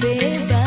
bebas